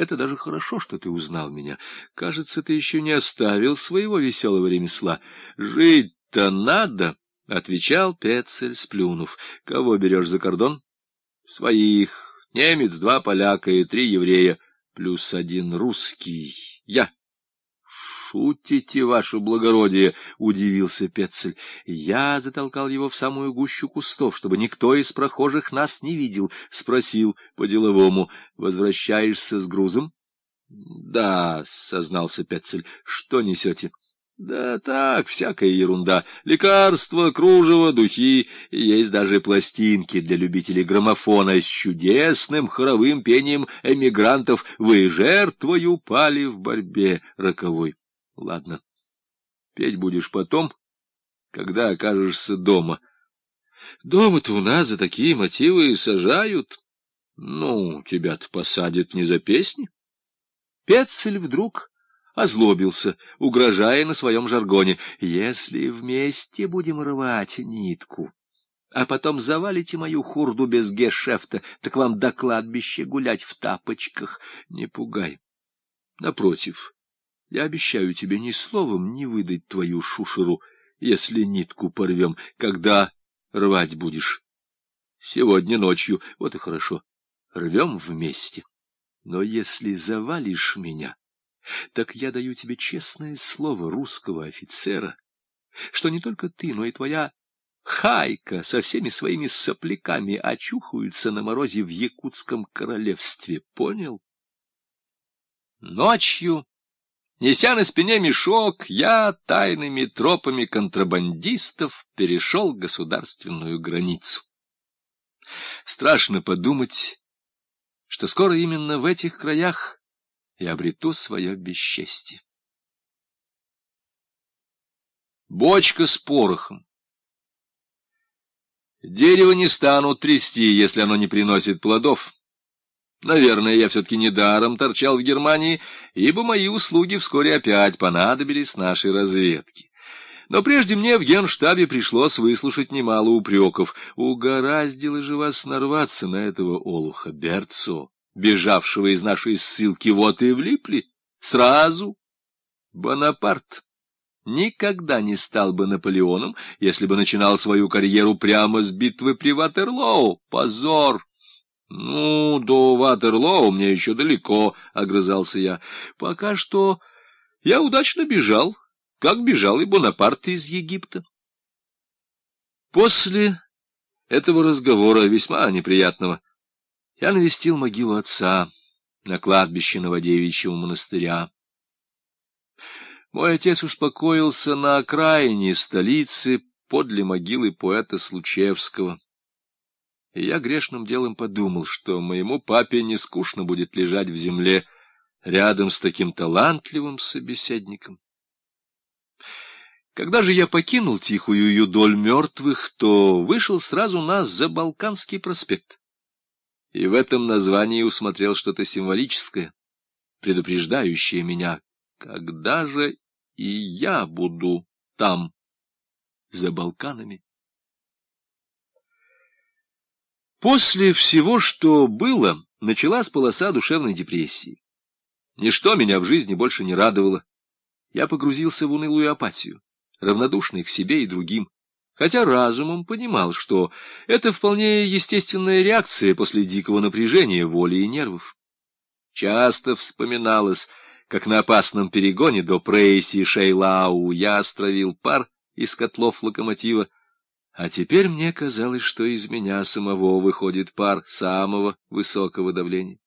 Это даже хорошо, что ты узнал меня. Кажется, ты еще не оставил своего веселого ремесла. Жить-то надо, — отвечал Пецель, сплюнув. — Кого берешь за кордон? — Своих. Немец, два поляка и три еврея, плюс один русский. Я. «Шутите, ваше благородие!» — удивился Пецель. Я затолкал его в самую гущу кустов, чтобы никто из прохожих нас не видел. Спросил по-деловому. «Возвращаешься с грузом?» «Да», — сознался Пецель. «Что несете?» Да так, всякая ерунда. Лекарства, кружево, духи. Есть даже пластинки для любителей граммофона с чудесным хоровым пением эмигрантов. Вы жертвою пали в борьбе роковой. Ладно, петь будешь потом, когда окажешься дома. Дома-то у нас за такие мотивы и сажают. Ну, тебя-то посадят не за песни. Пецель вдруг озлобился, угрожая на своем жаргоне. «Если вместе будем рвать нитку, а потом завалите мою хурду без гешефта, так вам до кладбища гулять в тапочках. Не пугай. Напротив, я обещаю тебе ни словом не выдать твою шушеру, если нитку порвем, когда рвать будешь. Сегодня ночью, вот и хорошо, рвем вместе. Но если завалишь меня так я даю тебе честное слово русского офицера, что не только ты, но и твоя хайка со всеми своими сопляками очухаются на морозе в Якутском королевстве. Понял? Ночью, неся на спине мешок, я тайными тропами контрабандистов перешел государственную границу. Страшно подумать, что скоро именно в этих краях и обрету свое бесчестье. Бочка с порохом. Дерево не станут трясти, если оно не приносит плодов. Наверное, я все-таки недаром торчал в Германии, ибо мои услуги вскоре опять понадобились нашей разведке. Но прежде мне в генштабе пришлось выслушать немало упреков. Угораздило же вас нарваться на этого олуха Берцо бежавшего из нашей ссылки, вот и влипли. Сразу. Бонапарт никогда не стал бы Наполеоном, если бы начинал свою карьеру прямо с битвы при Ватерлоу. Позор! Ну, до Ватерлоу мне еще далеко, — огрызался я. Пока что я удачно бежал, как бежал и Бонапарт из Египта. После этого разговора, весьма неприятного, я навестил могилу отца на кладбище Новодевичьего монастыря. Мой отец успокоился на окраине столицы подле могилы поэта Случевского. И я грешным делом подумал, что моему папе не скучно будет лежать в земле рядом с таким талантливым собеседником. Когда же я покинул тихую юдоль мертвых, то вышел сразу на Забалканский проспект и в этом названии усмотрел что-то символическое, предупреждающее меня, когда же и я буду там, за Балканами. После всего, что было, началась полоса душевной депрессии. Ничто меня в жизни больше не радовало. Я погрузился в унылую апатию, равнодушный к себе и другим хотя разумом понимал, что это вполне естественная реакция после дикого напряжения воли и нервов. Часто вспоминалось, как на опасном перегоне до Прейси Шейлау я стравил пар из котлов локомотива, а теперь мне казалось, что из меня самого выходит пар самого высокого давления.